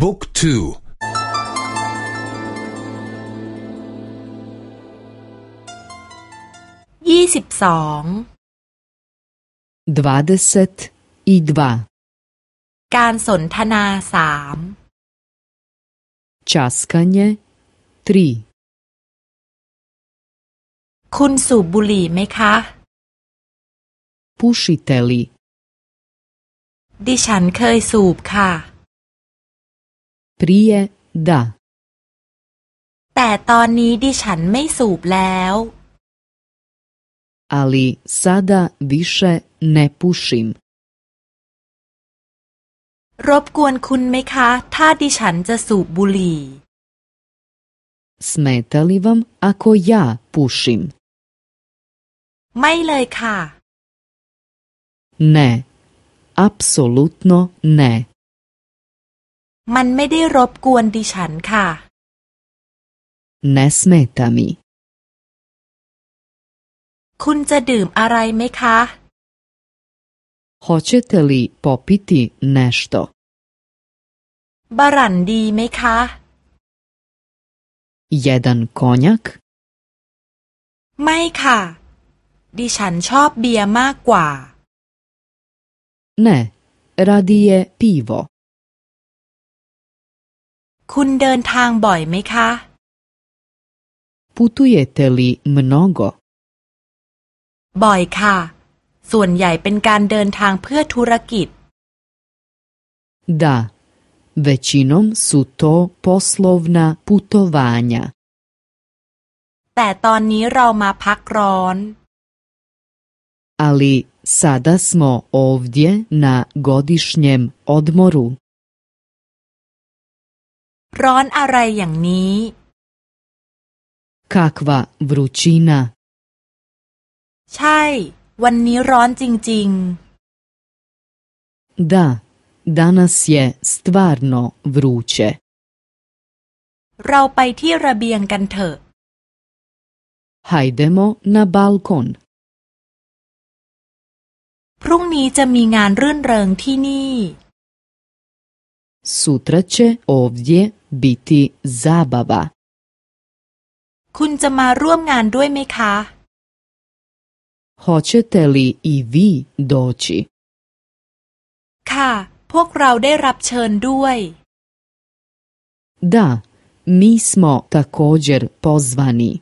บุ๊กทูยี่สิบสอง dvadeset i dva การสนทนาสาม časkanje tri คุณสูบบุหรี่ไหมคะ pušite li ดิฉันเคยสูบค่ะ prije da แต่ตอนนี้ดิฉันไม่สูบแล้ว ali sada više ne pušim รบกวนคุณไหมคะ ถ้าดิฉันจะสูบบุหรี่ smeta li vam ako ja pušim ไม่เลยค่ะ ne apsolutno ne มันไม่ได้รบกวนดิฉันค่ะ ne smeta mi คุณจะดื่มอะไรไหมคะ hoćete li popiti nešto บารันดีไหมคะ jedan konjak ไม่ค่ะ ดิฉันชอบเบียร์มากกว่า ne radije pivo คุณเดินทางบ่อยไหมคะ putujete li mnogo บ่อยค่ะ ส่วนใหญ่เป็นการเดินทางเพื่อธุรกิจ Da, većinom su to poslovna putovanja. แต่ตอนนี้เรามาพักร้อน Ali sada smo ovdje na godišnjem odmoru. ร้อนอะไรอย่างนี้ Kakva vrućina. ใช่ วันนี้ร้อนจริง Da, danas je stvarno vruće. ๆเราไปที่ระเบียงกันเถอะ Hajdemo na balkon. พรุ่งนี้จะมีงานรื่นเริงที่นี่ Sutra će ovdje biti zabava. คุณจะมาร่วมงานด้วยไหมคะ Hoćete li i vi doći? ค่ะ พวกเราได้รับเชิญด้วย Da, mi smo također pozvani.